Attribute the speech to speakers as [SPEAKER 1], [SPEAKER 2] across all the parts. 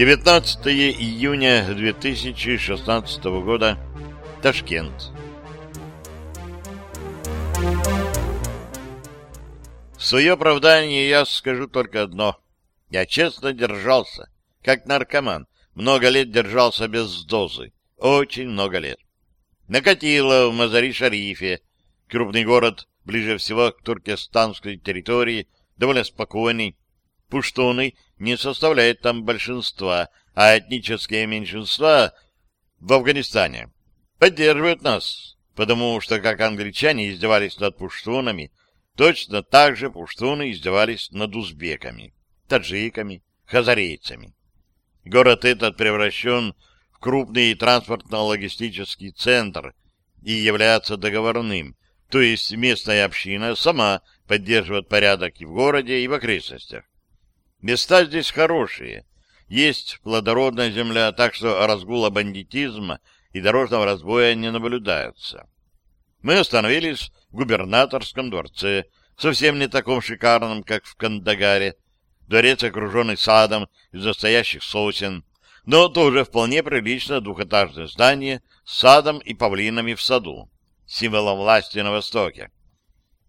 [SPEAKER 1] 19 июня 2016 года. Ташкент. В свое оправдание я скажу только одно. Я честно держался, как наркоман. Много лет держался без дозы. Очень много лет. Накатило в Мазари-Шарифе, крупный город, ближе всего к туркестанской территории, довольно спокойный, пуштуны не составляют там большинства, а этнические меньшинства в Афганистане поддерживают нас, потому что как англичане издевались над пуштунами, точно так же пуштуны издевались над узбеками, таджиками, хазарейцами. Город этот превращен в крупный транспортно-логистический центр и является договорным, то есть местная община сама поддерживает порядок и в городе, и в окрестностях. Места здесь хорошие. Есть плодородная земля, так что разгула бандитизма и дорожного разбоя не наблюдается. Мы остановились в губернаторском дворце, совсем не таком шикарном, как в Кандагаре. Дворец, окруженный садом из настоящих сосен, но тоже вполне приличное двухэтажное здание с садом и павлинами в саду, символом власти на Востоке.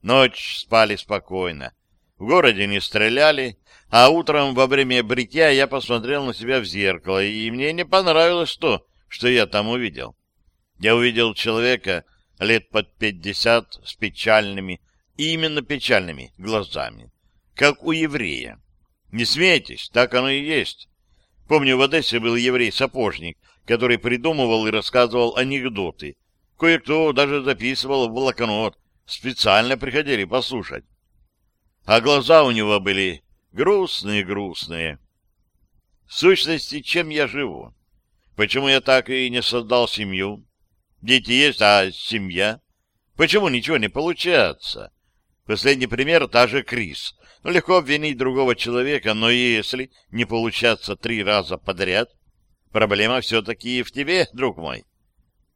[SPEAKER 1] Ночь спали спокойно. В городе не стреляли, а утром во время бритья я посмотрел на себя в зеркало, и мне не понравилось то, что я там увидел. Я увидел человека лет под пятьдесят с печальными, именно печальными глазами, как у еврея. Не смейтесь, так оно и есть. Помню, в Одессе был еврей-сапожник, который придумывал и рассказывал анекдоты. Кое-кто даже записывал в блокнот, специально приходили послушать а глаза у него были грустные-грустные. В сущности, чем я живу? Почему я так и не создал семью? Дети есть, а семья? Почему ничего не получается? Последний пример — та же Крис. Ну, легко обвинить другого человека, но если не получаться три раза подряд, проблема все-таки в тебе, друг мой.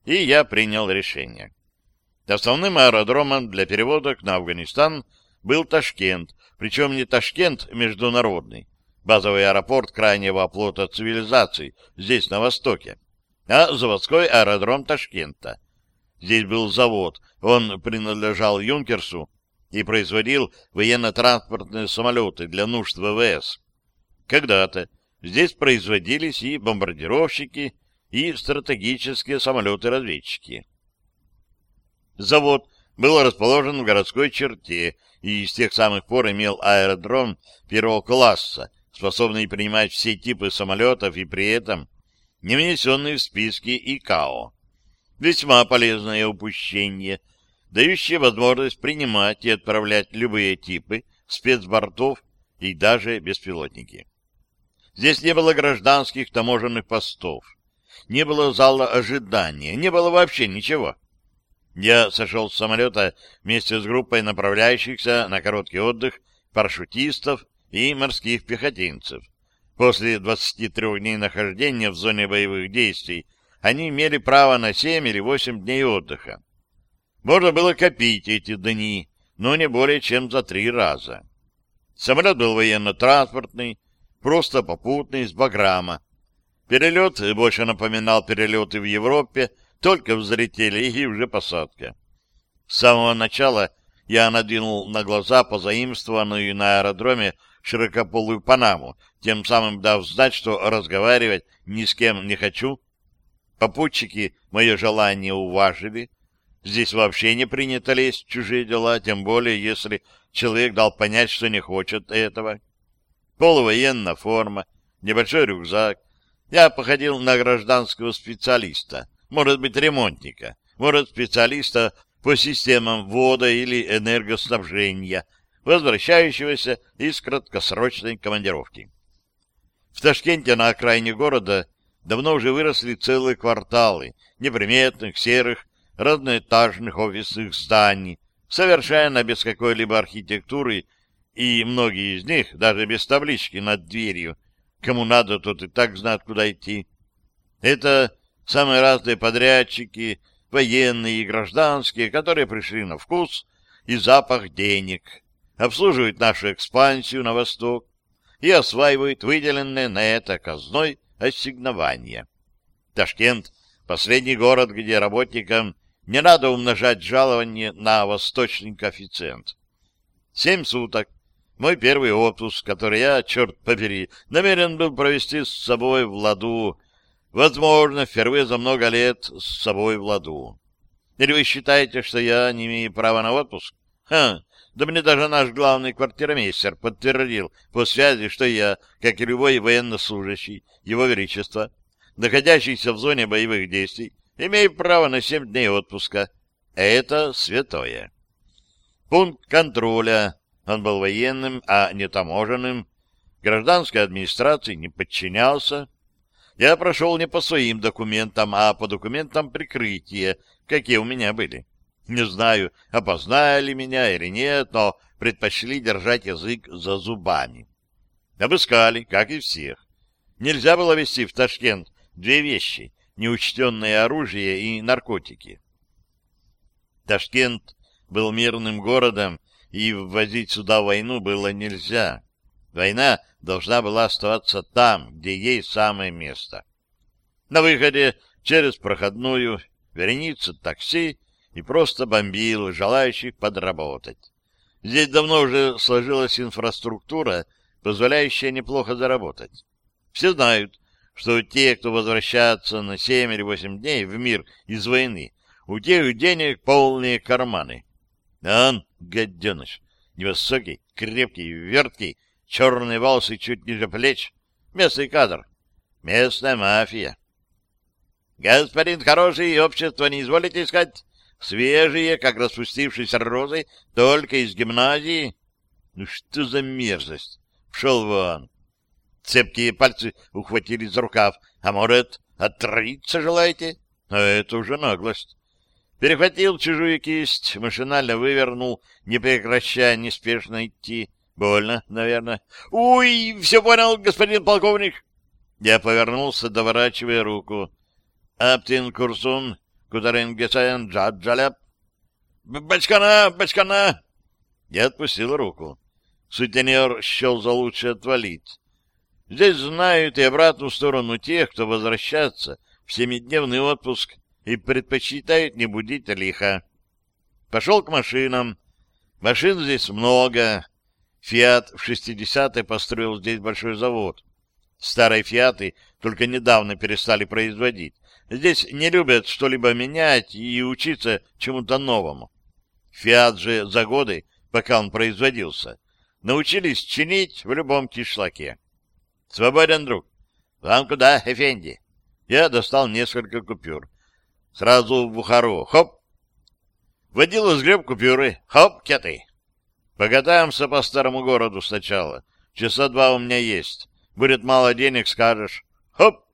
[SPEAKER 1] И я принял решение. Основным аэродромом для переводок на Афганистан был Ташкент, причем не Ташкент международный, базовый аэропорт крайнего оплота цивилизации здесь, на Востоке, а заводской аэродром Ташкента. Здесь был завод, он принадлежал Юнкерсу и производил военно-транспортные самолеты для нужд ВВС. Когда-то здесь производились и бомбардировщики, и стратегические самолеты-разведчики. Завод был расположен в городской черте и с тех самых пор имел аэродром первого класса, способный принимать все типы самолетов и при этом не внесенные в списки ИКАО. Весьма полезное упущение, дающее возможность принимать и отправлять любые типы спецбортов и даже беспилотники. Здесь не было гражданских таможенных постов, не было зала ожидания, не было вообще ничего. Я сошел с самолета вместе с группой направляющихся на короткий отдых парашютистов и морских пехотинцев. После 23 дней нахождения в зоне боевых действий они имели право на 7 или 8 дней отдыха. Можно было копить эти дни, но не более чем за три раза. Самолет был военно-транспортный, просто попутный, с Баграма. Перелет больше напоминал перелеты в Европе, только взлетели, и уже посадка. С самого начала я надвинул на глаза позаимствованную на аэродроме широкополую панаму, тем самым дав знать, что разговаривать ни с кем не хочу. Попутчики мое желание уважили. Здесь вообще не принято лезть в чужие дела, тем более, если человек дал понять, что не хочет этого. Полувоенная форма, небольшой рюкзак. Я походил на гражданского специалиста — может быть ремонтника, может специалиста по системам вода или энергоснабжения, возвращающегося из краткосрочной командировки. В Ташкенте на окраине города давно уже выросли целые кварталы неприметных, серых, разноэтажных офисных зданий, совершенно без какой-либо архитектуры, и многие из них, даже без таблички над дверью, кому надо, тот и так знает, куда идти. Это самые разные подрядчики, военные и гражданские, которые пришли на вкус и запах денег, обслуживают нашу экспансию на восток и осваивают выделенные на это казной ассигнования. Ташкент — последний город, где работникам не надо умножать жалование на восточный коэффициент. Семь суток — мой первый отпуск, который я, черт побери, намерен был провести с собой в ладу, Возможно, впервые за много лет с собой в ладу. Или вы считаете, что я не имею права на отпуск? Ха, да мне даже наш главный квартирмейстер подтвердил по связи, что я, как и любой военнослужащий, его величество, находящийся в зоне боевых действий, имею право на семь дней отпуска. Это святое. Пункт контроля. Он был военным, а не таможенным. Гражданской администрации не подчинялся я прошел не по своим документам, а по документам прикрытия, какие у меня были. Не знаю, опознали меня или нет, но предпочли держать язык за зубами. Обыскали, как и всех. Нельзя было везти в Ташкент две вещи — неучтенное оружие и наркотики. Ташкент был мирным городом, и ввозить сюда войну было нельзя. Война должна была оставаться там, где ей самое место. На выходе через проходную вереница такси и просто бомбил желающих подработать. Здесь давно уже сложилась инфраструктура, позволяющая неплохо заработать. Все знают, что те, кто возвращается на 7 или 8 дней в мир из войны, у тех денег полные карманы. А он, гаденыш, невысокий, крепкий, верткий, черные волосы чуть ниже плеч. Местный кадр. Местная мафия. Господин хороший, и общество не изволите искать? Свежие, как распустившиеся розы, только из гимназии? Ну что за мерзость? Пшел вон. Цепкие пальцы ухватили за рукав. А может, отрыться желаете? А это уже наглость. Перехватил чужую кисть, машинально вывернул, не прекращая неспешно идти. Больно, наверное. Уй, все понял, господин полковник. Я повернулся, доворачивая руку. Аптин Курсун, Кутарингесен, Джаджаляп. Бачкана, бачкана. Я отпустил руку. Сутенер счел за лучше отвалить. Здесь знают и обратную сторону тех, кто возвращается в семидневный отпуск и предпочитают не будить лиха. Пошел к машинам. Машин здесь много. Фиат в 60-е построил здесь большой завод. Старые «Фиаты» только недавно перестали производить. Здесь не любят что-либо менять и учиться чему-то новому. «Фиат» же за годы, пока он производился, научились чинить в любом кишлаке. «Свободен, друг!» «Вам куда, Эфенди?» Я достал несколько купюр. Сразу в Бухару. Хоп! Водила сгреб купюры. Хоп, кетти! Покатаемся по старому городу сначала. Часа два у меня есть. Будет мало денег, скажешь. Хоп!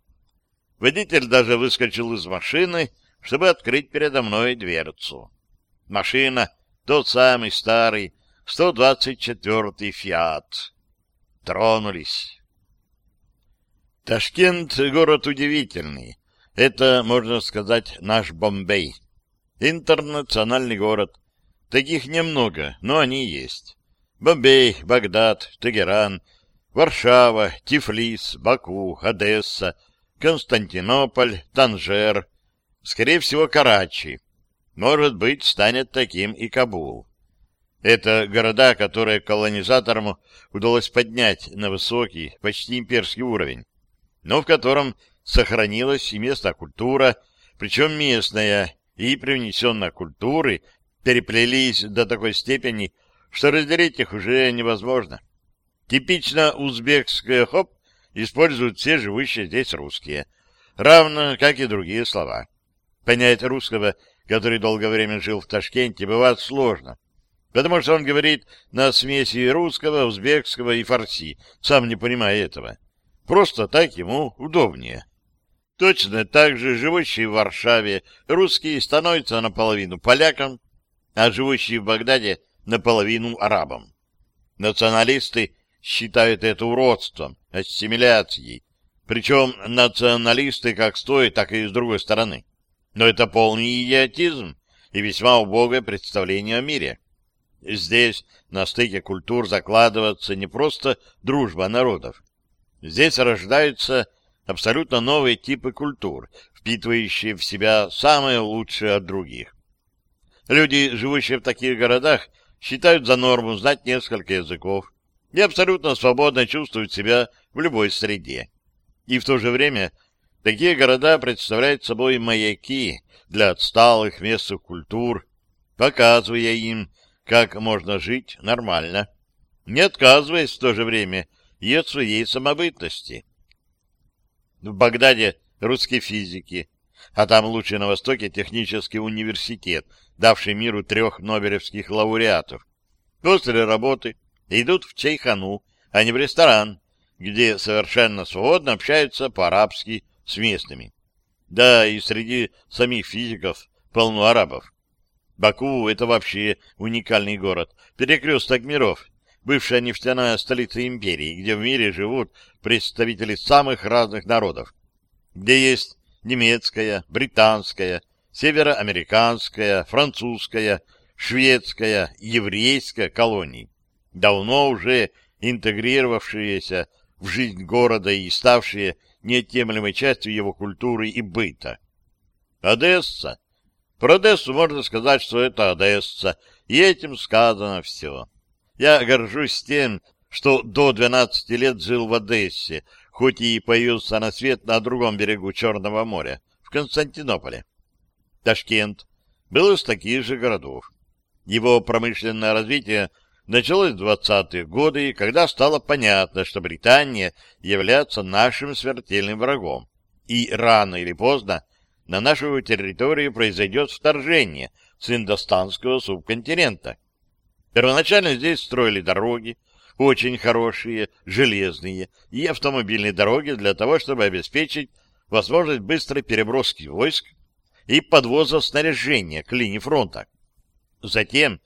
[SPEAKER 1] Водитель даже выскочил из машины, чтобы открыть передо мной дверцу. Машина, тот самый старый, 124-й «Фиат». Тронулись. Ташкент — город удивительный. Это, можно сказать, наш Бомбей. Интернациональный город, Таких немного, но они есть. Бомбей, Багдад, Тегеран, Варшава, Тифлис, Баку, Одесса, Константинополь, Танжер, скорее всего, Карачи. Может быть, станет таким и Кабул. Это города, которые колонизаторам удалось поднять на высокий, почти имперский уровень, но в котором сохранилась и местная культура, причем местная, и привнесенная культуры переплелись до такой степени, что разделить их уже невозможно. Типично узбекское «хоп» используют все живущие здесь русские, равно как и другие слова. Понять русского, который долгое время жил в Ташкенте, бывает сложно, потому что он говорит на смеси русского, узбекского и фарси, сам не понимая этого. Просто так ему удобнее. Точно так же живущий в Варшаве русский становится наполовину поляком, а живущие в Багдаде наполовину арабом. Националисты считают это уродством, ассимиляцией, причем националисты как с той, так и с другой стороны. Но это полный идиотизм и весьма убогое представление о мире. Здесь на стыке культур закладывается не просто дружба народов. Здесь рождаются абсолютно новые типы культур, впитывающие в себя самое лучшее от других. Люди, живущие в таких городах, считают за норму знать несколько языков и абсолютно свободно чувствуют себя в любой среде. И в то же время такие города представляют собой маяки для отсталых местных культур, показывая им, как можно жить нормально, не отказываясь в то же время и от своей самобытности. В Багдаде русские физики – а там лучше на Востоке технический университет, давший миру трех нобелевских лауреатов. После работы идут в чайхану, а не в ресторан, где совершенно свободно общаются по-арабски с местными. Да, и среди самих физиков полно арабов. Баку — это вообще уникальный город, перекресток миров, бывшая нефтяная столица империи, где в мире живут представители самых разных народов, где есть немецкая, британская, североамериканская, французская, шведская, еврейская колонии, давно уже интегрировавшиеся в жизнь города и ставшие неотъемлемой частью его культуры и быта. Одесса. Про Одессу можно сказать, что это Одесса, и этим сказано все. Я горжусь тем, что до 12 лет жил в Одессе, хоть и появился на свет на другом берегу Черного моря, в Константинополе. Ташкент был из таких же городов. Его промышленное развитие началось в 20-е годы, когда стало понятно, что Британия является нашим смертельным врагом, и рано или поздно на нашу территорию произойдет вторжение с индостанского субконтинента. Первоначально здесь строили дороги, очень хорошие железные и автомобильные дороги для того, чтобы обеспечить возможность быстрой переброски войск и подвоза снаряжения к линии фронта. Затем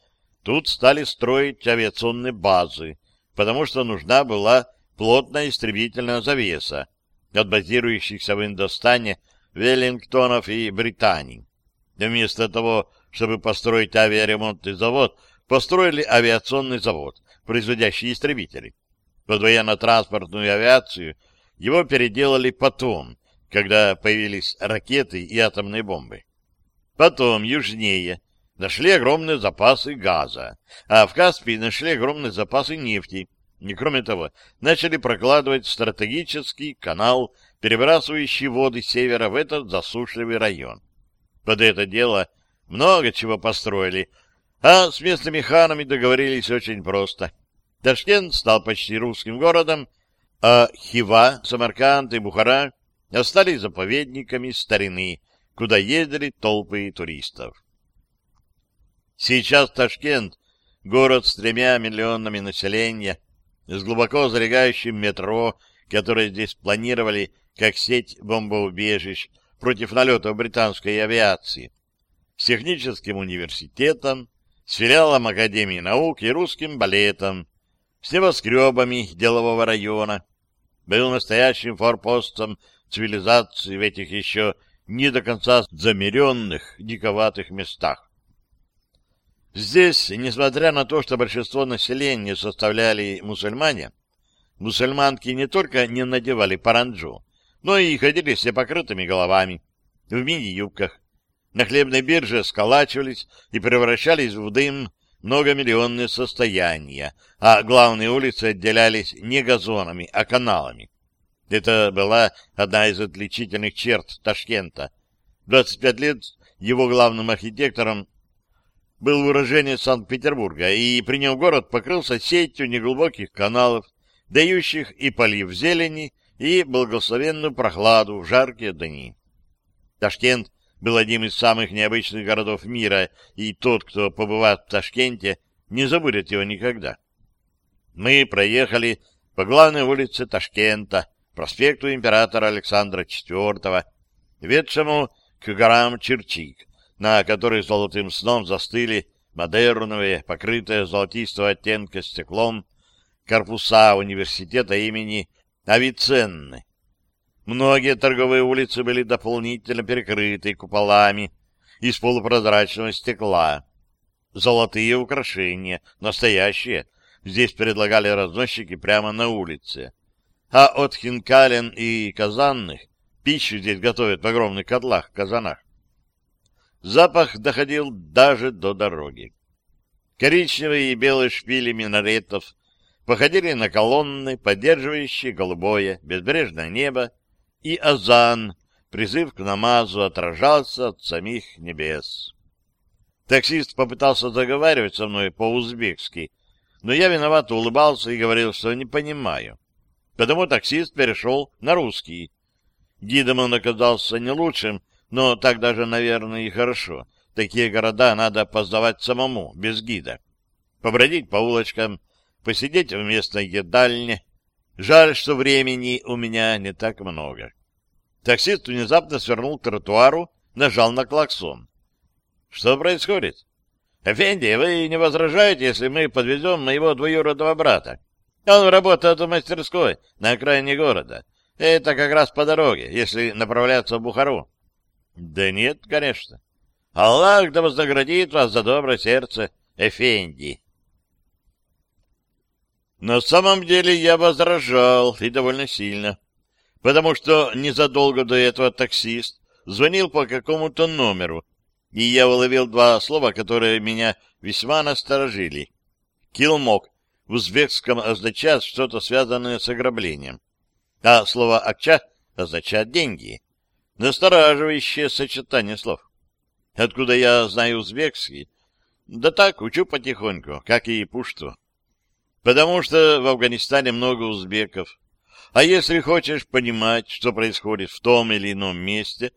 [SPEAKER 1] тут стали строить авиационные базы, потому что нужна была плотная истребительная завеса от базирующихся в Индостане Веллингтонов и Британий. Вместо того, чтобы построить авиаремонтный завод, построили авиационный завод, производящие истребители. Под военно-транспортную авиацию его переделали потом, когда появились ракеты и атомные бомбы. Потом, южнее, нашли огромные запасы газа, а в Каспии нашли огромные запасы нефти. И кроме того, начали прокладывать стратегический канал, перебрасывающий воды севера в этот засушливый район. Под это дело много чего построили — а с местными ханами договорились очень просто. Ташкент стал почти русским городом, а Хива, Самарканд и Бухара остались заповедниками старины, куда ездили толпы туристов. Сейчас Ташкент — город с тремя миллионами населения, с глубоко залегающим метро, которое здесь планировали как сеть бомбоубежищ против налета британской авиации, с техническим университетом, с филиалом Академии наук и русским балетом, с небоскребами делового района, был настоящим форпостом цивилизации в этих еще не до конца замеренных диковатых местах. Здесь, несмотря на то, что большинство населения составляли мусульмане, мусульманки не только не надевали паранджу, но и ходили все покрытыми головами, в мини-юбках, на хлебной бирже сколачивались и превращались в дым многомиллионные состояния, а главные улицы отделялись не газонами, а каналами. Это была одна из отличительных черт Ташкента. 25 лет его главным архитектором был уроженец Санкт-Петербурга, и при нем город покрылся сетью неглубоких каналов, дающих и полив зелени, и благословенную прохладу в жаркие дни. Ташкент был одним из самых необычных городов мира, и тот, кто побывал в Ташкенте, не забудет его никогда. Мы проехали по главной улице Ташкента, проспекту императора Александра IV, ведшему к горам Черчик, на которых золотым сном застыли модерновые, покрытые золотистого оттенка стеклом, корпуса университета имени Авиценны, Многие торговые улицы были дополнительно перекрыты куполами из полупрозрачного стекла. Золотые украшения, настоящие, здесь предлагали разносчики прямо на улице. А от хинкален и казанных пищу здесь готовят в огромных котлах, казанах. Запах доходил даже до дороги. Коричневые и белые шпили минаретов походили на колонны, поддерживающие голубое безбрежное небо, и азан, призыв к намазу, отражался от самих небес. Таксист попытался заговаривать со мной по-узбекски, но я виновато улыбался и говорил, что не понимаю. Потому таксист перешел на русский. Гидом он оказался не лучшим, но так даже, наверное, и хорошо. Такие города надо познавать самому, без гида. Побродить по улочкам, посидеть в местной едальне, Жаль, что времени у меня не так много. Таксист внезапно свернул к тротуару, нажал на клаксон. Что происходит? Эфенди, вы не возражаете, если мы подвезем моего двоюродного брата? Он работает в мастерской на окраине города. Это как раз по дороге, если направляться в Бухару. Да нет, конечно. Аллах да вознаградит вас за доброе сердце, Эфенди. На самом деле я возражал, и довольно сильно, потому что незадолго до этого таксист звонил по какому-то номеру, и я уловил два слова, которые меня весьма насторожили. «Килмок» в узбекском означает что-то связанное с ограблением, а слово «акча» означает «деньги». Настораживающее сочетание слов. Откуда я знаю узбекский? Да так, учу потихоньку, как и пушту потому что в Афганистане много узбеков. А если хочешь понимать, что происходит в том или ином месте,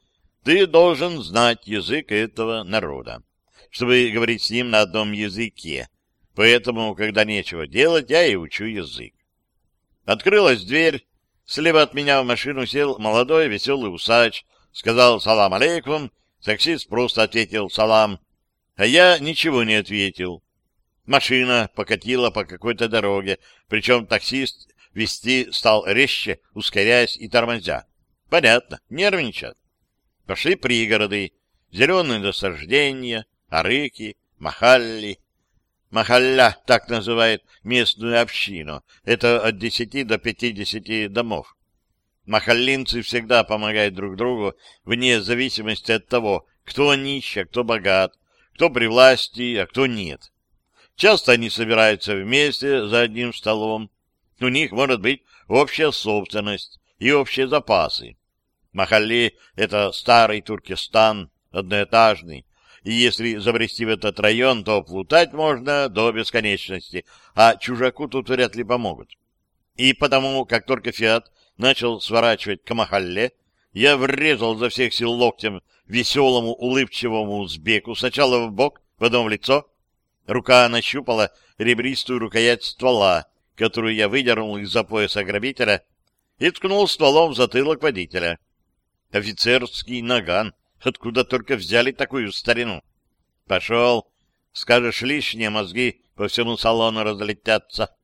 [SPEAKER 1] ты должен знать язык этого народа, чтобы говорить с ним на одном языке. Поэтому, когда нечего делать, я и учу язык. Открылась дверь, слева от меня в машину сел молодой веселый усач, сказал «Салам алейкум», таксист просто ответил «Салам», а я ничего не ответил. Машина покатила по какой-то дороге, причем таксист вести стал резче, ускоряясь и тормозя. Понятно, нервничат. Пошли пригороды, зеленые насаждения, арыки, махалли. Махалля так называет местную общину. Это от 10 до 50 домов. Махаллинцы всегда помогают друг другу, вне зависимости от того, кто нищ, а кто богат, кто при власти, а кто нет. Часто они собираются вместе за одним столом. У них может быть общая собственность и общие запасы. Махалли — это старый Туркестан, одноэтажный, и если забрести в этот район, то плутать можно до бесконечности, а чужаку тут вряд ли помогут. И потому, как только Фиат начал сворачивать к Махалле, я врезал за всех сил локтем веселому улыбчивому узбеку сначала в бок, потом в лицо, Рука нащупала ребристую рукоять ствола, которую я выдернул из-за пояса грабителя, и ткнул стволом в затылок водителя. Офицерский наган. Откуда только взяли такую старину? Пошел. Скажешь, лишние мозги по всему салону разлетятся.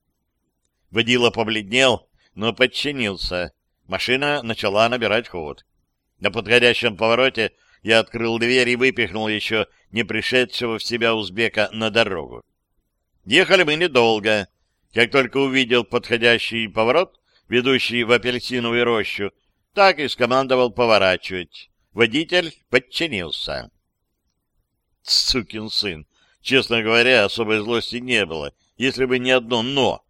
[SPEAKER 1] Водила побледнел, но подчинился. Машина начала набирать ход. На подходящем повороте я открыл дверь и выпихнул еще не пришедшего в себя узбека на дорогу. Ехали мы недолго. Как только увидел подходящий поворот, ведущий в апельсиновую рощу, так и скомандовал поворачивать. Водитель подчинился. Сукин сын! Честно говоря, особой злости не было, если бы не одно «но».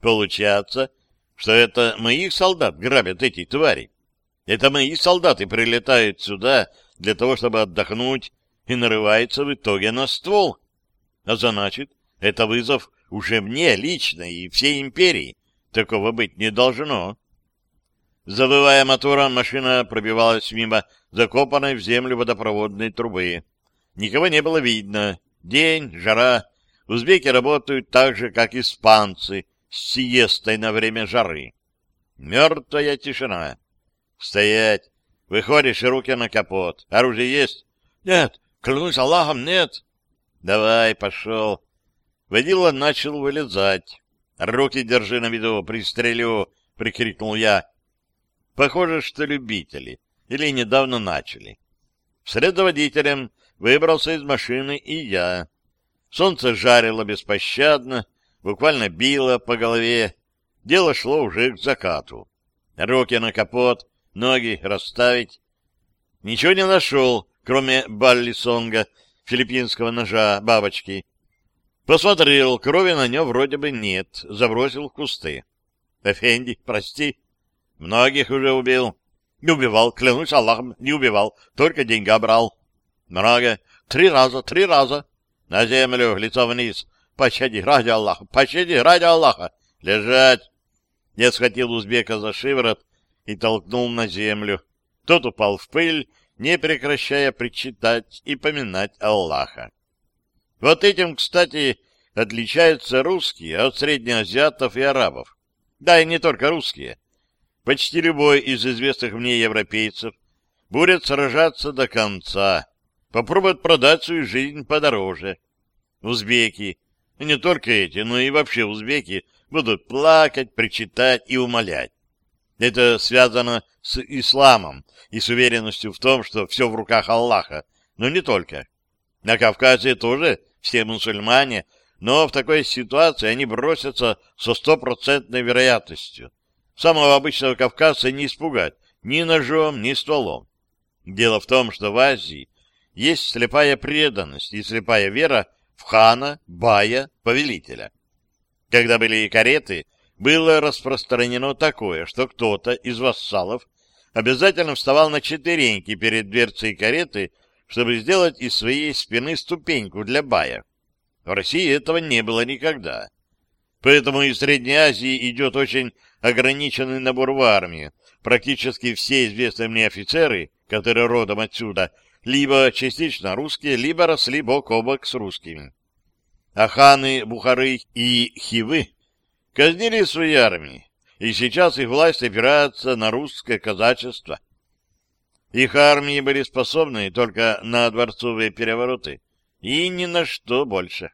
[SPEAKER 1] Получается, что это моих солдат грабят эти твари. Это мои солдаты прилетают сюда для того, чтобы отдохнуть, и нарывается в итоге на ствол. А значит, это вызов уже мне лично и всей империи. Такого быть не должно. Завывая мотором, машина пробивалась мимо закопанной в землю водопроводной трубы. Никого не было видно. День, жара. Узбеки работают так же, как испанцы, с сиестой на время жары. Мертвая тишина. Стоять! Выходишь и руки на капот. Оружие есть? Нет, клянусь Аллахом, нет. Давай, пошел. Водила начал вылезать. Руки держи на виду, пристрелю, прикрикнул я. Похоже, что любители. Или недавно начали. Вслед за водителем выбрался из машины и я. Солнце жарило беспощадно, буквально било по голове. Дело шло уже к закату. Руки на капот, ноги расставить. Ничего не нашел, кроме баллисонга, филиппинского ножа, бабочки. Посмотрел, крови на нем вроде бы нет, забросил в кусты. Эфенди, прости, многих уже убил. Не убивал, клянусь Аллахом, не убивал, только деньга брал. Много, три раза, три раза. На землю, лицо вниз. Пощади, ради Аллаха, пощади, ради Аллаха. Лежать. Я схватил узбека за шиворот, и толкнул на землю. Тот упал в пыль, не прекращая причитать и поминать Аллаха. Вот этим, кстати, отличаются русские от среднеазиатов и арабов. Да, и не только русские. Почти любой из известных мне европейцев будет сражаться до конца, попробует продать свою жизнь подороже. Узбеки, не только эти, но и вообще узбеки, будут плакать, причитать и умолять. Это связано с исламом и с уверенностью в том, что все в руках Аллаха, но не только. На Кавказе тоже все мусульмане, но в такой ситуации они бросятся со стопроцентной вероятностью. Самого обычного кавказца не испугать ни ножом, ни стволом. Дело в том, что в Азии есть слепая преданность и слепая вера в хана, бая, повелителя. Когда были кареты, было распространено такое, что кто-то из вассалов обязательно вставал на четвереньки перед дверцей кареты, чтобы сделать из своей спины ступеньку для бая. В России этого не было никогда. Поэтому из Средней Азии идет очень ограниченный набор в армии. Практически все известные мне офицеры, которые родом отсюда, либо частично русские, либо росли бок о бок с русскими. Аханы Бухары и Хивы казнили свои армии, и сейчас их власть опирается на русское казачество. Их армии были способны только на дворцовые перевороты и ни на что больше.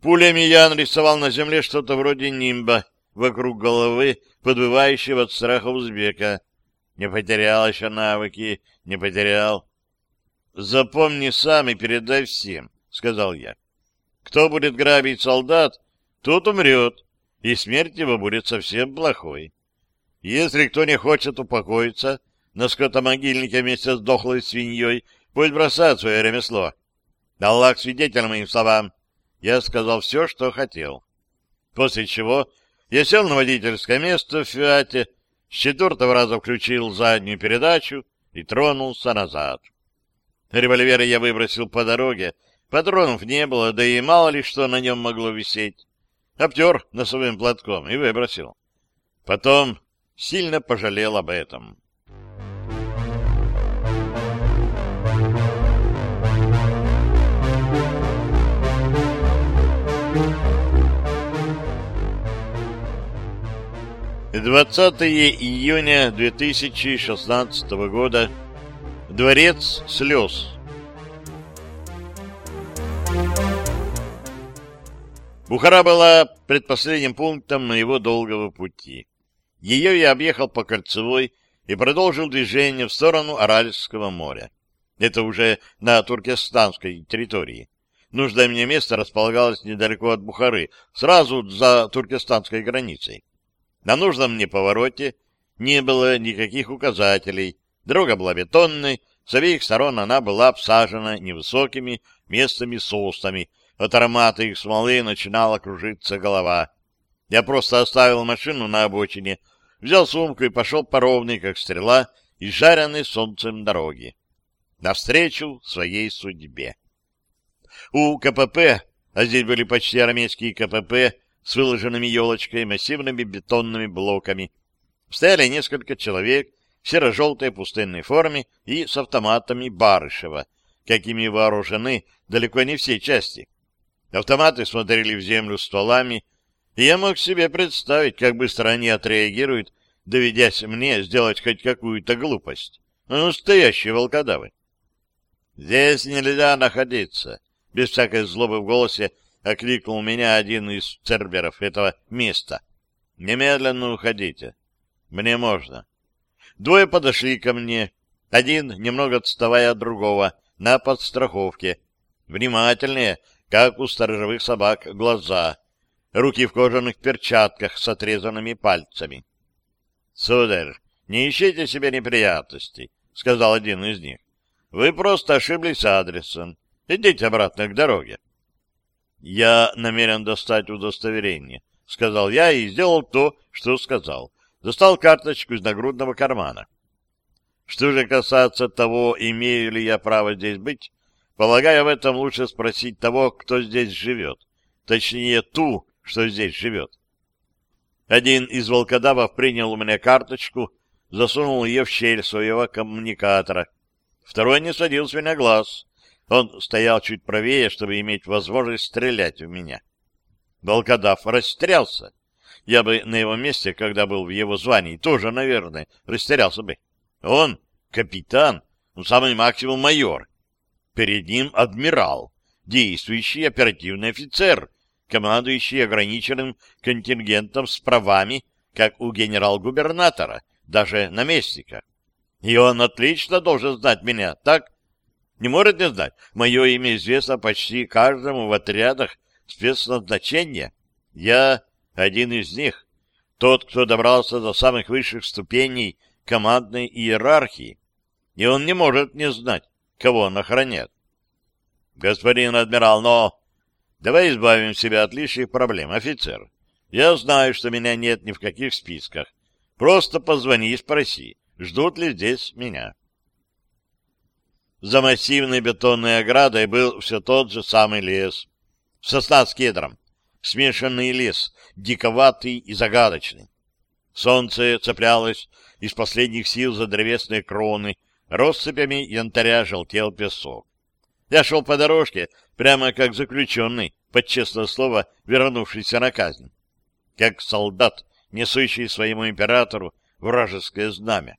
[SPEAKER 1] Пулями я нарисовал на земле что-то вроде нимба вокруг головы, подвывающего от страха узбека. Не потерял еще навыки, не потерял. «Запомни сам и передай всем», — сказал я. «Кто будет грабить солдат, тот умрет, и смерть его будет совсем плохой. Если кто не хочет упокоиться на скотомогильнике вместе с дохлой свиньей, пусть бросает свое ремесло. Аллах свидетель моим словам. Я сказал все, что хотел. После чего я сел на водительское место в Фиате, с четвертого раза включил заднюю передачу и тронулся назад. Револьверы я выбросил по дороге, патронов не было, да и мало ли что на нем могло висеть обтер носовым платком и выбросил. Потом сильно пожалел об этом. Двадцатое июня 2016 года. Дворец слез. Бухара была предпоследним пунктом моего долгого пути. Ее я объехал по кольцевой и продолжил движение в сторону Аральского моря. Это уже на туркестанской территории. Нужное мне место располагалось недалеко от Бухары, сразу за туркестанской границей. На нужном мне повороте не было никаких указателей. Дорога была бетонной, с обеих сторон она была обсажена невысокими местными соустами — от аромата их смолы начинала кружиться голова. Я просто оставил машину на обочине, взял сумку и пошел по ровной, как стрела, и жареной солнцем дороги. Навстречу своей судьбе. У КПП, а здесь были почти армейские КПП, с выложенными елочкой массивными бетонными блоками, стояли несколько человек в серо-желтой пустынной форме и с автоматами Барышева, какими вооружены далеко не все части. Автоматы смотрели в землю стволами, и я мог себе представить, как быстро они отреагируют, доведясь мне сделать хоть какую-то глупость. Ну, настоящие волкодавы. «Здесь нельзя находиться!» Без всякой злобы в голосе окликнул меня один из церберов этого места. «Немедленно уходите. Мне можно». Двое подошли ко мне, один, немного отставая от другого, на подстраховке. Внимательнее как у сторожевых собак, глаза, руки в кожаных перчатках с отрезанными пальцами. — Сударь, не ищите себе неприятностей, — сказал один из них. — Вы просто ошиблись адресом. Идите обратно к дороге. — Я намерен достать удостоверение, — сказал я и сделал то, что сказал. Достал карточку из нагрудного кармана. Что же касается того, имею ли я право здесь быть, Полагаю, в этом лучше спросить того, кто здесь живет. Точнее, ту, что здесь живет. Один из волкодавов принял у меня карточку, засунул ее в щель своего коммуникатора. Второй не садился на глаз. Он стоял чуть правее, чтобы иметь возможность стрелять в меня. Волкодав растерялся. Я бы на его месте, когда был в его звании, тоже, наверное, растерялся бы. Он — капитан, ну, самый максимум майор — Перед ним адмирал, действующий оперативный офицер, командующий ограниченным контингентом с правами, как у генерал-губернатора, даже наместника. И он отлично должен знать меня, так? Не может не знать. Мое имя известно почти каждому в отрядах спецназначения. Я один из них. Тот, кто добрался до самых высших ступеней командной иерархии. И он не может не знать, кого он охраняет. Господин адмирал, но... Давай избавим себя от лишних проблем, офицер. Я знаю, что меня нет ни в каких списках. Просто позвони и спроси, ждут ли здесь меня. За массивной бетонной оградой был все тот же самый лес. Сосна с кедром. Смешанный лес, диковатый и загадочный. Солнце цеплялось из последних сил за древесные кроны, Россыпями янтаря желтел песок. Я шел по дорожке, прямо как заключенный, под честное слово, вернувшийся на казнь. Как солдат, несущий своему императору вражеское знамя.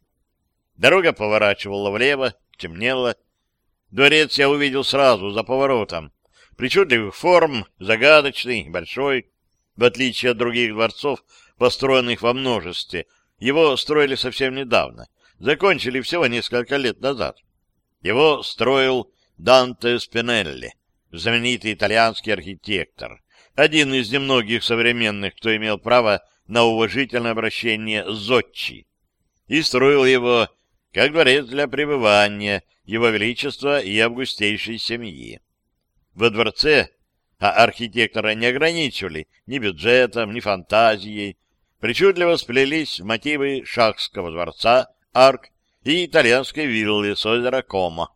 [SPEAKER 1] Дорога поворачивала влево, темнело. Дворец я увидел сразу, за поворотом. Причудливых форм, загадочный, большой. В отличие от других дворцов, построенных во множестве, его строили совсем недавно закончили всего несколько лет назад. Его строил Данте Спинелли, знаменитый итальянский архитектор, один из немногих современных, кто имел право на уважительное обращение Зодчи, и строил его как дворец для пребывания Его Величества и Августейшей семьи. Во дворце, а архитектора не ограничивали ни бюджетом, ни фантазией, причудливо сплелись мотивы шахского дворца арк и итальянской виллы с озера Кома.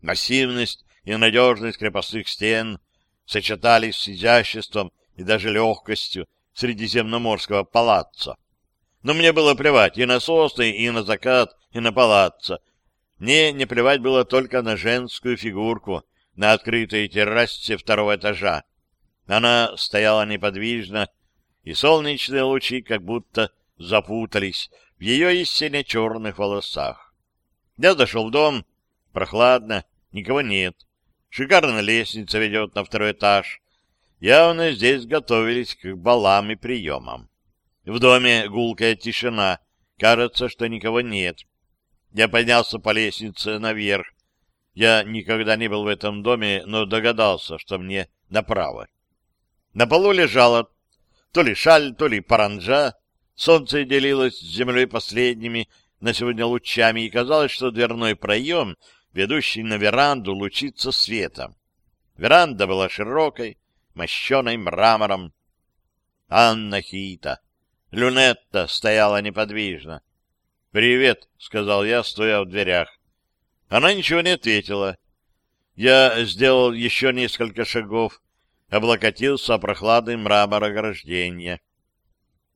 [SPEAKER 1] Массивность и надежность крепостных стен сочетались с изяществом и даже легкостью средиземноморского палаццо. Но мне было плевать и на сосны, и на закат, и на палаццо. Мне не плевать было только на женскую фигурку на открытой террасе второго этажа. Она стояла неподвижно, и солнечные лучи как будто запутались в ее истине черных волосах. Я зашел в дом, прохладно, никого нет. Шикарная лестница ведет на второй этаж. Явно здесь готовились к балам и приемам. В доме гулкая тишина. Кажется, что никого нет. Я поднялся по лестнице наверх. Я никогда не был в этом доме, но догадался, что мне направо. На полу лежала то ли шаль, то ли паранджа, Солнце делилось с землей последними на сегодня лучами, и казалось, что дверной проем, ведущий на веранду, лучится светом. Веранда была широкой, мощеной мрамором. Анна Хита. Люнетта стояла неподвижно. «Привет», — сказал я, стоя в дверях. Она ничего не ответила. Я сделал еще несколько шагов, облокотился о прохладный мрамор ограждения.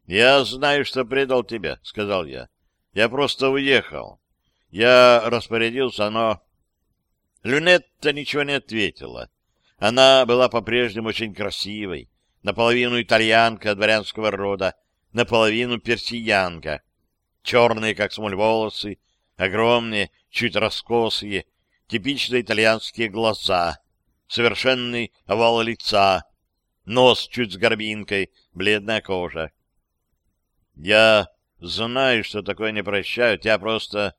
[SPEAKER 1] «Я знаю, что предал тебя», — сказал я. «Я просто уехал. Я распорядился, но...» Люнетта ничего не ответила. Она была по-прежнему очень красивой, наполовину итальянка дворянского рода, наполовину персиянка. Черные, как смоль, волосы, огромные, чуть раскосые, типично итальянские глаза, совершенный овал лица, нос чуть с горбинкой, бледная кожа. Я знаю, что такое не прощают. Я просто...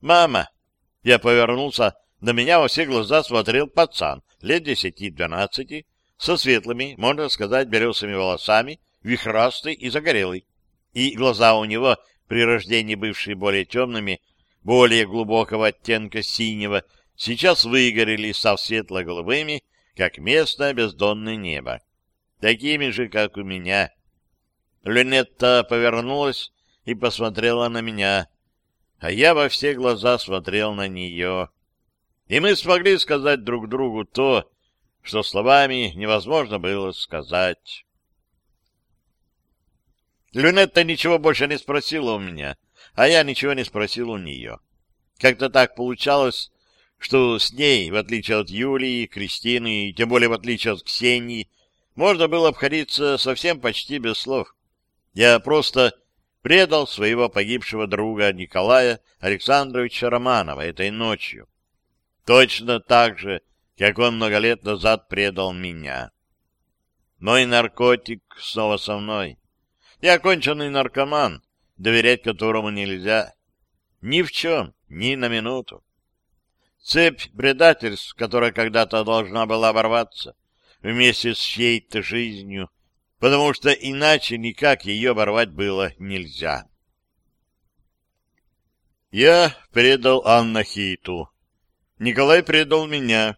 [SPEAKER 1] Мама! Я повернулся. На меня во все глаза смотрел пацан, лет десяти-двенадцати, со светлыми, можно сказать, березовыми волосами, вихрастый и загорелый. И глаза у него, при рождении бывшие более темными, более глубокого оттенка синего, сейчас выгорели со светло-голубыми, как местное бездонное небо. Такими же, как у меня — Люнетта повернулась и посмотрела на меня, а я во все глаза смотрел на нее. И мы смогли сказать друг другу то, что словами невозможно было сказать. Люнетта ничего больше не спросила у меня, а я ничего не спросил у нее. Как-то так получалось, что с ней, в отличие от Юлии, Кристины и тем более в отличие от Ксении, можно было обходиться совсем почти без слов. Я просто предал своего погибшего друга Николая Александровича Романова этой ночью. Точно так же, как он много лет назад предал меня. Мой наркотик снова со мной. Я оконченный наркоман, доверять которому нельзя. Ни в чем, ни на минуту. Цепь предательств, которая когда-то должна была оборваться, вместе с чьей-то жизнью, потому что иначе никак ее оборвать было нельзя. Я предал Аннахиту. Николай предал меня.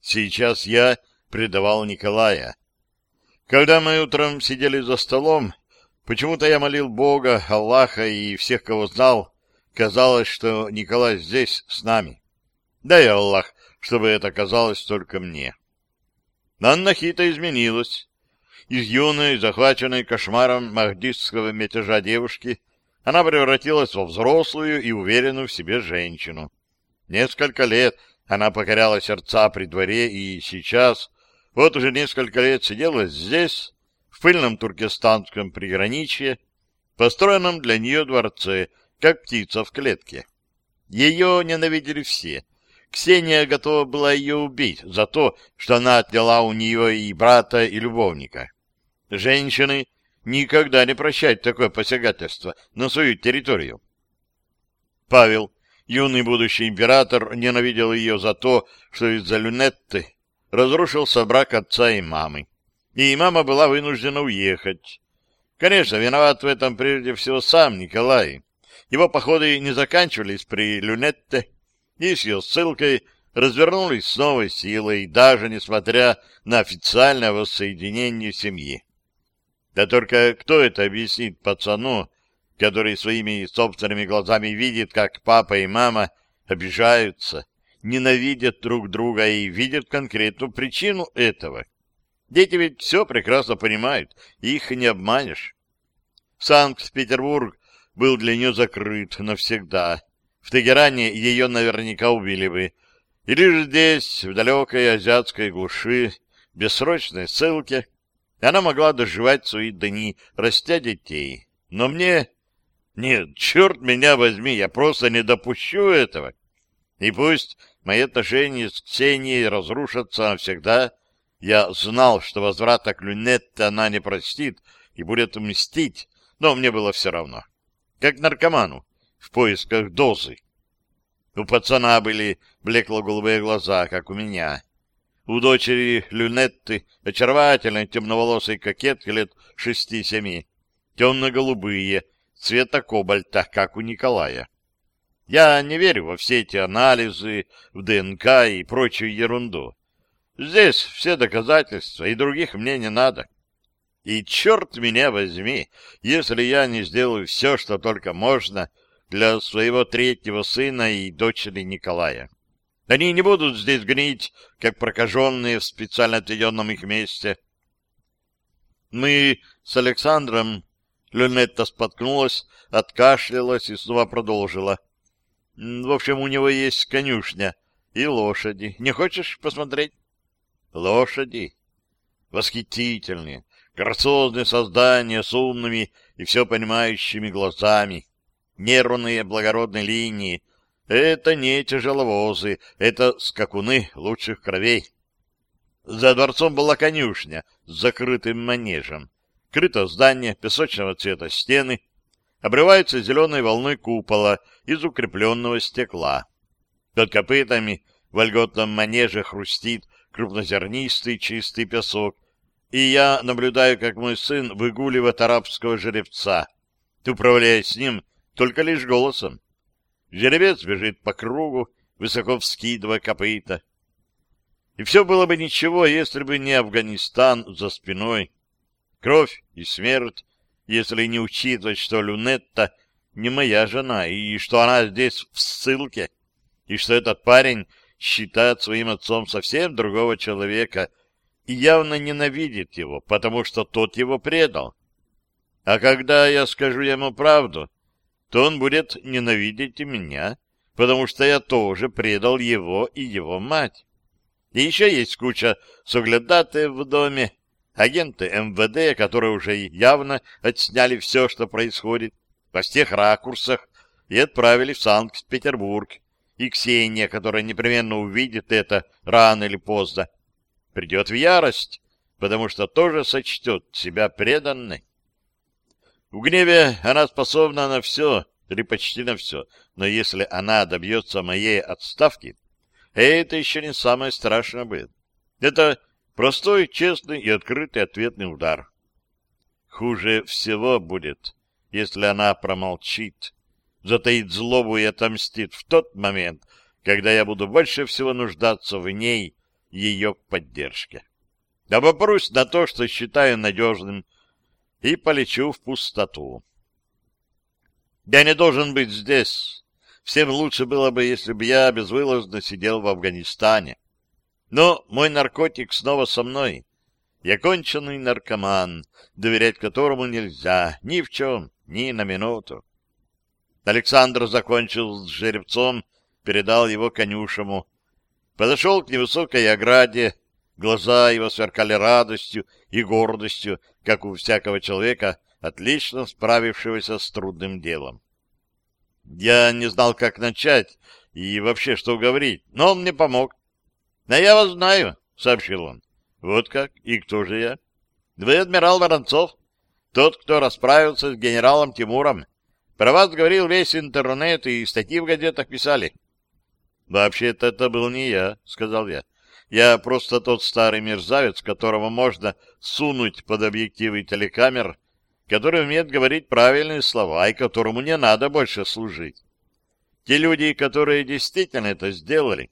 [SPEAKER 1] Сейчас я предавал Николая. Когда мы утром сидели за столом, почему-то я молил Бога, Аллаха и всех, кого знал. Казалось, что Николай здесь с нами. Дай Аллах, чтобы это казалось только мне. Аннахита изменилась. Из юной, захваченной кошмаром махдистского мятежа девушки, она превратилась во взрослую и уверенную в себе женщину. Несколько лет она покоряла сердца при дворе и сейчас, вот уже несколько лет сидела здесь, в пыльном туркестанском приграничье, построенном для нее дворце, как птица в клетке. Ее ненавидели все. Ксения готова была ее убить за то, что она отняла у нее и брата, и любовника. Женщины никогда не прощают такое посягательство на свою территорию. Павел, юный будущий император, ненавидел ее за то, что из-за люнетты разрушился брак отца и мамы. И мама была вынуждена уехать. Конечно, виноват в этом прежде всего сам Николай. Его походы не заканчивались при люнетте, и с ее ссылкой развернулись с новой силой, даже несмотря на официальное воссоединение семьи. Да только кто это объяснит пацану, который своими собственными глазами видит, как папа и мама обижаются, ненавидят друг друга и видят конкретную причину этого? Дети ведь все прекрасно понимают, их не обманешь. Санкт-Петербург был для нее закрыт навсегда. В Тегеране ее наверняка убили бы. Или же здесь, в далекой азиатской глуши, бессрочной ссылке, она могла доживать свои дни, растя детей. Но мне... Нет, черт меня возьми, я просто не допущу этого. И пусть мои отношения с Ксенией разрушатся навсегда, я знал, что возврата к Люнетте она не простит и будет мстить, но мне было все равно. Как наркоману в поисках дозы. У пацана были блекло-голубые глаза, как у меня. У дочери Люнетты, очаровательной темноволосой кокетки лет шести-семи, темно-голубые, цвета кобальта, как у Николая. Я не верю во все эти анализы, в ДНК и прочую ерунду. Здесь все доказательства, и других мне не надо. И черт меня возьми, если я не сделаю все, что только можно для своего третьего сына и дочери Николая. Они не будут здесь гнить, как прокаженные в специально отведенном их месте. Мы с Александром... Люнетта споткнулась, откашлялась и снова продолжила. В общем, у него есть конюшня и лошади. Не хочешь посмотреть? Лошади. Восхитительные, грациозные создания с умными и все понимающими глазами. Нервные благородные линии, это не тяжеловозы, это скакуны лучших кровей. За дворцом была конюшня с закрытым манежем. Крыто здание, песочного цвета стены, обрываются зеленой волной купола из укрепленного стекла. Под копытами в вольготном манеже хрустит крупнозернистый чистый песок, и я наблюдаю, как мой сын выгуливает арабского жеребца, управляя с ним только лишь голосом. Жеребец бежит по кругу, высоко вскидывая копыта. И все было бы ничего, если бы не Афганистан за спиной. Кровь и смерть, если не учитывать, что Люнетта не моя жена, и что она здесь в ссылке, и что этот парень считает своим отцом совсем другого человека и явно ненавидит его, потому что тот его предал. А когда я скажу ему правду, то он будет ненавидеть и меня, потому что я тоже предал его и его мать. И еще есть куча соглядатаев в доме, агенты МВД, которые уже явно отсняли все, что происходит, во всех ракурсах, и отправили в Санкт-Петербург. И Ксения, которая непременно увидит это рано или поздно, придет в ярость, потому что тоже сочтет себя преданной. В гневе она способна на все, или почти на все, но если она добьется моей отставки, это еще не самое страшное будет. Это простой, честный и открытый ответный удар. Хуже всего будет, если она промолчит, затаит злобу и отомстит в тот момент, когда я буду больше всего нуждаться в ней, ее поддержке. Обопрусь на то, что считаю надежным, и полечу в пустоту. Я не должен быть здесь. Всем лучше было бы, если бы я безвылазно сидел в Афганистане. Но мой наркотик снова со мной. Я конченый наркоман, доверять которому нельзя ни в чем, ни на минуту. Александр закончил с жеребцом, передал его конюшему. Подошел к невысокой ограде, Глаза его сверкали радостью и гордостью, как у всякого человека, отлично справившегося с трудным делом. Я не знал, как начать и вообще что говорить, но он мне помог. — Но я вас знаю, — сообщил он. — Вот как? И кто же я? — Вы адмирал Воронцов, тот, кто расправился с генералом Тимуром. Про вас говорил весь интернет, и статьи в газетах писали. — Вообще-то это был не я, — сказал я. Я просто тот старый мерзавец, которого можно сунуть под объективы телекамер, который умеет говорить правильные слова и которому не надо больше служить. Те люди, которые действительно это сделали,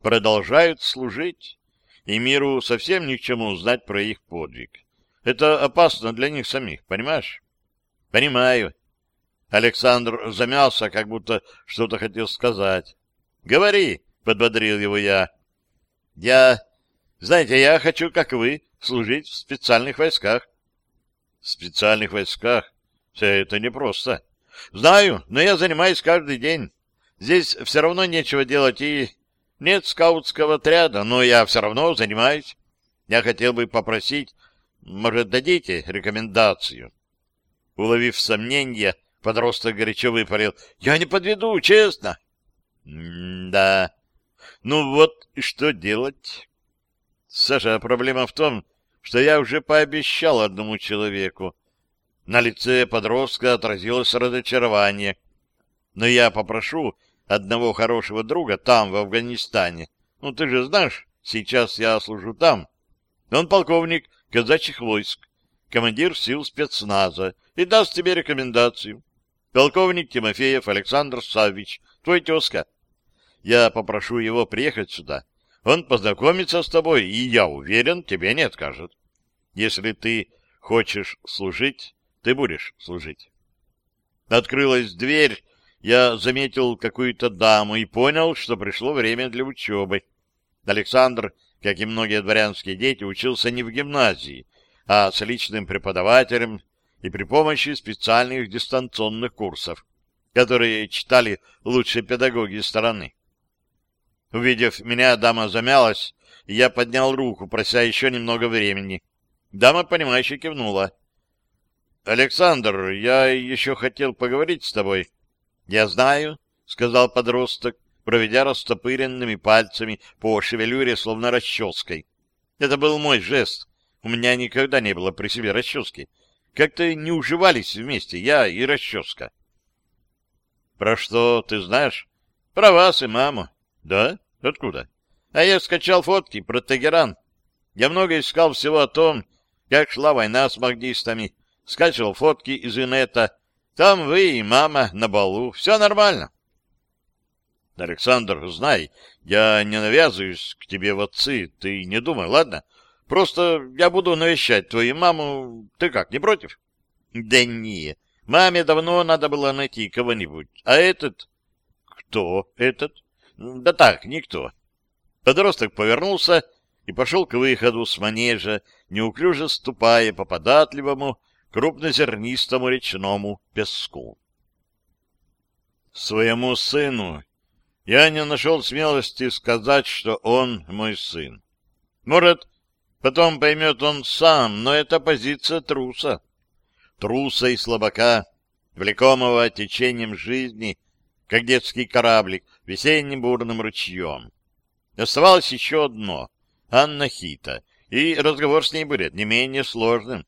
[SPEAKER 1] продолжают служить, и миру совсем ни к чему узнать про их подвиг. Это опасно для них самих, понимаешь? Понимаю. Александр замялся, как будто что-то хотел сказать. Говори, — подбодрил его я. Я... Знаете, я хочу, как вы, служить в специальных войсках. В специальных войсках? Все Это непросто. Знаю, но я занимаюсь каждый день. Здесь все равно нечего делать и... Нет скаутского отряда, но я все равно занимаюсь. Я хотел бы попросить, может, дадите рекомендацию? Уловив сомнение, подросток горячо выпарил. — Я не подведу, честно. — Да, ну вот, и что делать? Саша, проблема в том, что я уже пообещал одному человеку. На лице подростка отразилось разочарование. Но я попрошу одного хорошего друга там, в Афганистане. Ну, ты же знаешь, сейчас я служу там. Он полковник казачьих войск, командир сил спецназа, и даст тебе рекомендацию. Полковник Тимофеев Александр Савич, твой тезка, я попрошу его приехать сюда. Он познакомится с тобой, и, я уверен, тебе не откажет. Если ты хочешь служить, ты будешь служить. Открылась дверь, я заметил какую-то даму и понял, что пришло время для учебы. Александр, как и многие дворянские дети, учился не в гимназии, а с личным преподавателем и при помощи специальных дистанционных курсов, которые читали лучшие педагоги страны. Увидев меня, дама замялась, и я поднял руку, прося еще немного времени. Дама, понимающе кивнула. — Александр, я еще хотел поговорить с тобой. — Я знаю, — сказал подросток, проведя растопыренными пальцами по шевелюре, словно расческой. Это был мой жест. У меня никогда не было при себе расчески. Как-то не уживались вместе я и расческа. — Про что ты знаешь? — Про вас и маму. — Да? Откуда? А я скачал фотки про Тегеран. Я много искал всего о том, как шла война с махдистами. Скачивал фотки из инета. Там вы и мама на балу. Все нормально. Александр, знай, я не навязываюсь к тебе в отцы. Ты не думай, ладно? Просто я буду навещать твою маму. Ты как, не против? Да не. Маме давно надо было найти кого-нибудь. А этот... Кто этот? Да так, никто. Подросток повернулся и пошел к выходу с манежа, неуклюже ступая по податливому, крупнозернистому речному песку. Своему сыну я не нашел смелости сказать, что он мой сын. Может, потом поймет он сам, но это позиция труса. Труса и слабака, влекомого течением жизни, как детский кораблик, весенним бурным ручьем. Оставалось еще одно — Анна Хита, и разговор с ней будет не менее сложным,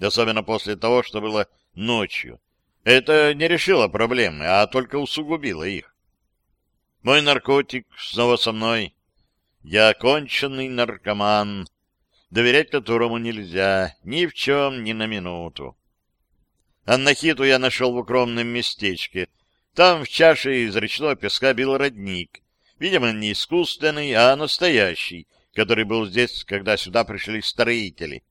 [SPEAKER 1] особенно после того, что было ночью. Это не решило проблемы, а только усугубило их. Мой наркотик снова со мной. Я оконченный наркоман, доверять которому нельзя ни в чем, ни на минуту. Аннахиту я нашел в укромном местечке — там в чаше из речного песка бил родник. Видимо, не искусственный, а настоящий, который был здесь, когда сюда пришли строители.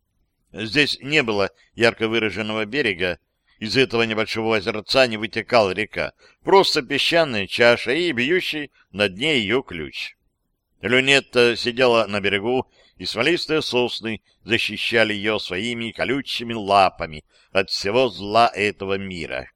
[SPEAKER 1] Здесь не было ярко выраженного берега, из этого небольшого озерца не вытекала река, просто песчаная чаша и бьющий на дне ее ключ. Люнетта сидела на берегу, и смолистые сосны защищали ее своими колючими лапами от всего зла этого мира.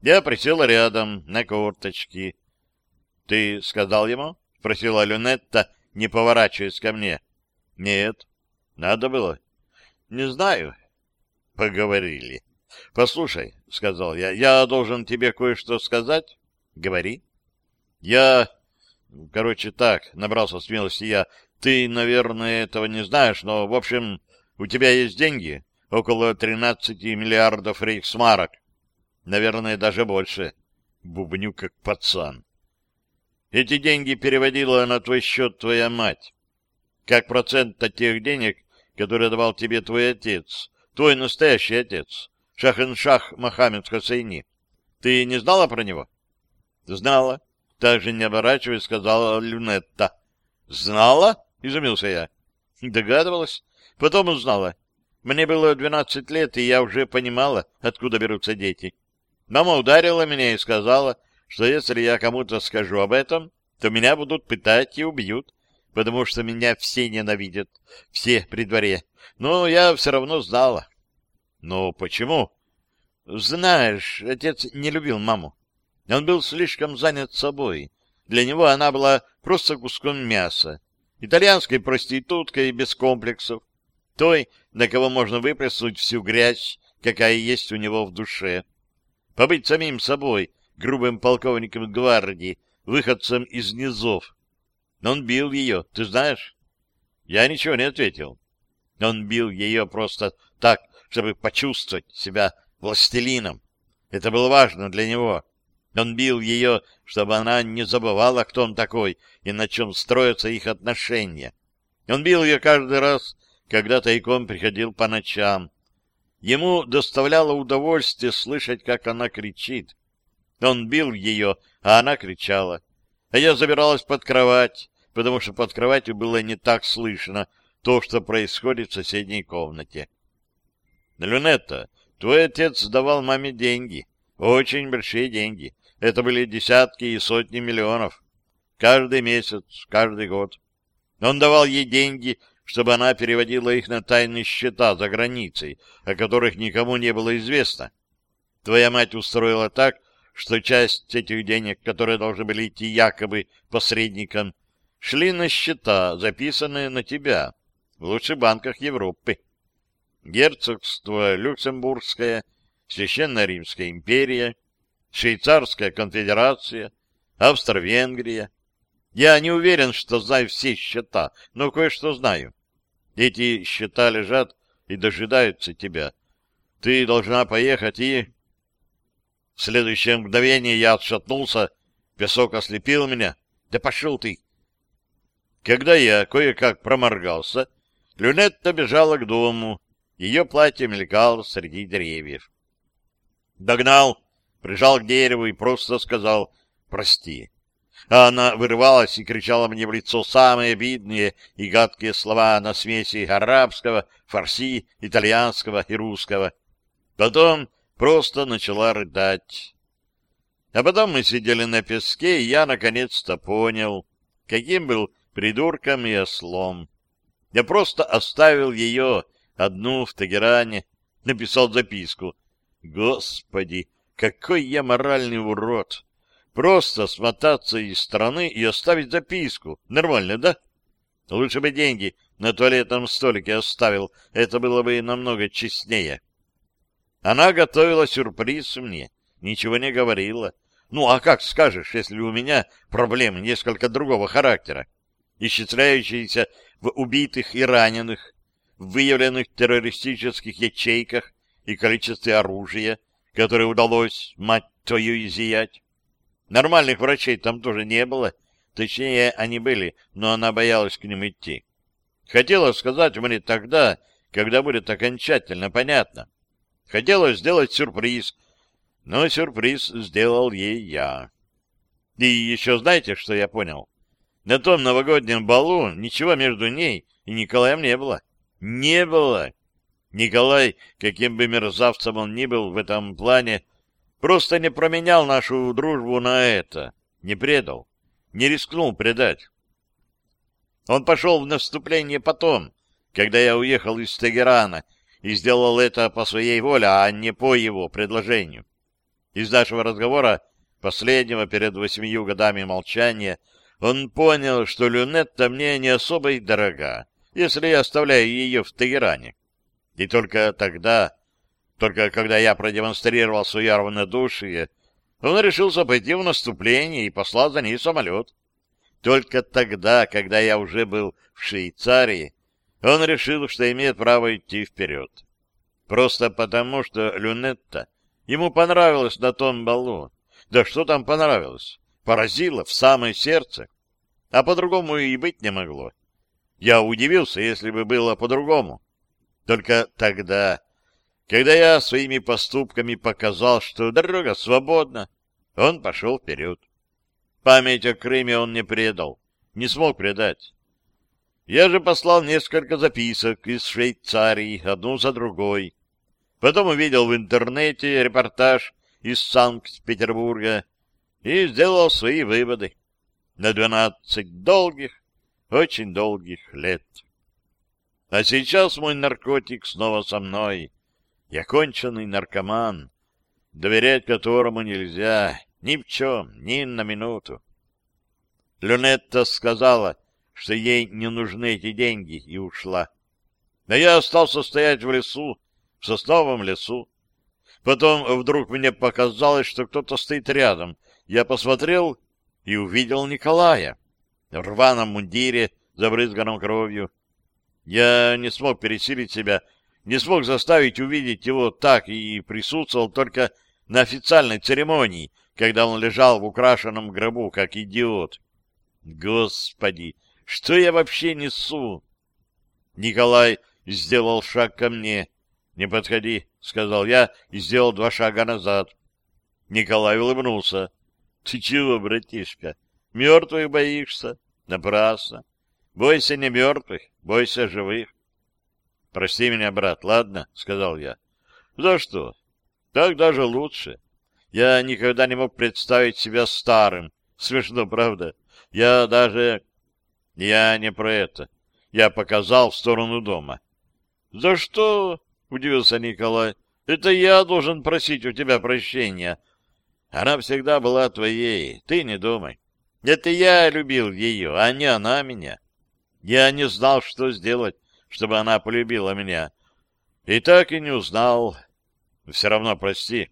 [SPEAKER 1] Я присел рядом, на корточки. — Ты сказал ему? — спросила Люнетта, не поворачиваясь ко мне. — Нет. — Надо было? — Не знаю. — Поговорили. — Послушай, — сказал я, — я должен тебе кое-что сказать. — Говори. — Я... Короче, так, набрался смелости я. Ты, наверное, этого не знаешь, но, в общем, у тебя есть деньги? Около 13 миллиардов рейхсмарок. — наверное, даже больше. Бубню как пацан. Эти деньги переводила на твой счет твоя мать. Как процент от тех денег, которые давал тебе твой отец, твой настоящий отец, Шахеншах Мохаммед Хасейни. Ты не знала про него? Знала. Так же не оборачиваясь, сказала Люнетта. Знала? Изумился я. Догадывалась. Потом узнала. Мне было двенадцать лет, и я уже понимала, откуда берутся дети. — Мама ударила меня и сказала, что если я кому-то скажу об этом, то меня будут пытать и убьют, потому что меня все ненавидят, все при дворе. Но я все равно знала. Но почему? Знаешь, отец не любил маму. Он был слишком занят собой. Для него она была просто куском мяса. Итальянской проституткой без комплексов. Той, на кого можно выплеснуть всю грязь, какая есть у него в душе побыть самим собой, грубым полковником гвардии, выходцем из низов. Но он бил ее, ты знаешь? Я ничего не ответил. Он бил ее просто так, чтобы почувствовать себя властелином. Это было важно для него. Он бил ее, чтобы она не забывала, кто он такой и на чем строятся их отношения. Он бил ее каждый раз, когда тайком приходил по ночам, Ему доставляло удовольствие слышать, как она кричит. Он бил ее, а она кричала. А я забиралась под кровать, потому что под кроватью было не так слышно то, что происходит в соседней комнате. «Люнетта, твой отец давал маме деньги, очень большие деньги. Это были десятки и сотни миллионов. Каждый месяц, каждый год. Он давал ей деньги чтобы она переводила их на тайные счета за границей, о которых никому не было известно. Твоя мать устроила так, что часть этих денег, которые должны были идти якобы посредникам, шли на счета, записанные на тебя в лучших банках Европы. Герцогство Люксембургское, священная римская империя, Швейцарская конфедерация, Австро-Венгрия. Я не уверен, что знаю все счета, но кое-что знаю. Эти счета лежат и дожидаются тебя. Ты должна поехать и... В следующее мгновение я отшатнулся, песок ослепил меня. Да пошел ты! Когда я кое-как проморгался, Люнетта бежала к дому. Ее платье мелькало среди деревьев. Догнал, прижал к дереву и просто сказал «Прости» а она вырывалась и кричала мне в лицо самые обидные и гадкие слова на смеси арабского, фарси, итальянского и русского. Потом просто начала рыдать. А потом мы сидели на песке, и я наконец-то понял, каким был придурком и ослом. Я просто оставил ее одну в Тагеране, написал записку. Господи, какой я моральный урод! Просто смотаться из страны и оставить записку. Нормально, да? Лучше бы деньги на туалетном столике оставил. Это было бы намного честнее. Она готовила сюрприз мне. Ничего не говорила. Ну, а как скажешь, если у меня проблемы несколько другого характера, исчисляющиеся в убитых и раненых, в выявленных террористических ячейках и количестве оружия, которое удалось, мать твою, изъять? Нормальных врачей там тоже не было. Точнее, они были, но она боялась к ним идти. Хотела сказать мне тогда, когда будет окончательно понятно. Хотела сделать сюрприз, но сюрприз сделал ей я. И еще знаете, что я понял? На том новогоднем балу ничего между ней и Николаем не было. Не было! Николай, каким бы мерзавцем он ни был в этом плане, — Просто не променял нашу дружбу на это. Не предал. Не рискнул предать. Он пошел в наступление потом, когда я уехал из Тегерана, и сделал это по своей воле, а не по его предложению. Из нашего разговора, последнего перед восьмию годами молчания, он понял, что люнетта мне не особо и дорога, если я оставляю ее в Тегеране. И только тогда только когда я продемонстрировал свое равнодушие, он решился пойти в наступление и послал за ней самолет. Только тогда, когда я уже был в Швейцарии, он решил, что имеет право идти вперед. Просто потому, что Люнетта ему понравилась на том балу. Да что там понравилось? Поразило в самое сердце. А по-другому и быть не могло. Я удивился, если бы было по-другому. Только тогда когда я своими поступками показал, что дорога свободна, он пошел вперед. Память о Крыме он не предал, не смог предать. Я же послал несколько записок из Швейцарии, одну за другой. Потом увидел в интернете репортаж из Санкт-Петербурга и сделал свои выводы на 12 долгих, очень долгих лет. А сейчас мой наркотик снова со мной. Я конченый наркоман, доверять которому нельзя ни в чем, ни на минуту. Люнетта сказала, что ей не нужны эти деньги, и ушла. Но я остался стоять в лесу, в сосновом лесу. Потом вдруг мне показалось, что кто-то стоит рядом. Я посмотрел и увидел Николая в рваном мундире, забрызганном кровью. Я не смог пересилить себя не смог заставить увидеть его так и присутствовал только на официальной церемонии, когда он лежал в украшенном гробу, как идиот. Господи, что я вообще несу? Николай сделал шаг ко мне. «Не подходи», — сказал я и сделал два шага назад. Николай улыбнулся. «Ты чего, братишка, мертвых боишься? Напрасно. Бойся не мертвых, бойся живых. «Прости меня, брат, ладно?» — сказал я. «За что? Так даже лучше. Я никогда не мог представить себя старым. Смешно, правда? Я даже...» «Я не про это. Я показал в сторону дома». «За что?» — удивился Николай. «Это я должен просить у тебя прощения. Она всегда была твоей, ты не думай. Это я любил ее, а не она меня. Я не знал, что сделать, чтобы она полюбила меня. И так и не узнал. Все равно прости.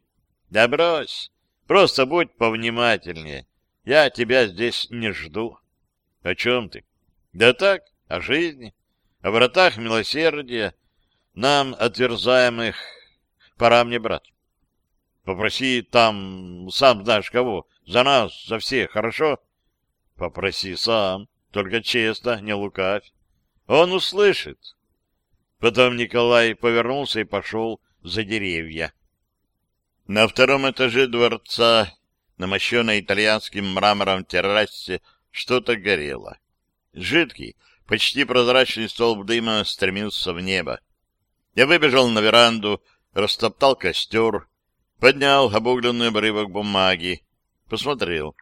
[SPEAKER 1] Да брось. Просто будь повнимательнее. Я тебя здесь не жду. О чем ты? Да так, о жизни, о вратах милосердия, нам, отверзаемых, пора мне, брат. Попроси там, сам знаешь кого, за нас, за всех, хорошо? Попроси сам, только честно, не лукавь. Он услышит. Потом Николай повернулся и пошел за деревья. На втором этаже дворца, на мощенной итальянским мрамором террасе, что-то горело. Жидкий, почти прозрачный столб дыма стремился в небо. Я выбежал на веранду, растоптал костер, поднял обугленный обрывок бумаги, посмотрел.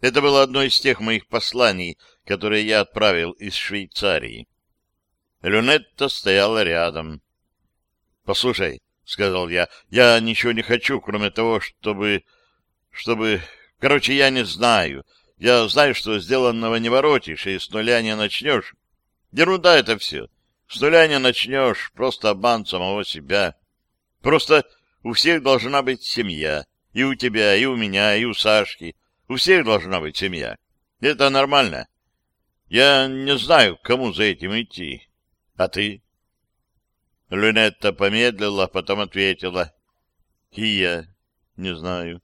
[SPEAKER 1] Это было одно из тех моих посланий, которые я отправил из Швейцарии. Люнетта стояла рядом. «Послушай», — сказал я, — «я ничего не хочу, кроме того, чтобы... чтобы... Короче, я не знаю. Я знаю, что сделанного не воротишь, и с нуля не начнешь. Ерунда это все. С нуля не начнешь, просто обман самого себя. Просто у всех должна быть семья. И у тебя, и у меня, и у Сашки. У всех должна быть семья. Это нормально. Я не знаю, к кому за этим идти. А ты? Люнетта помедлила, потом ответила. И я не знаю.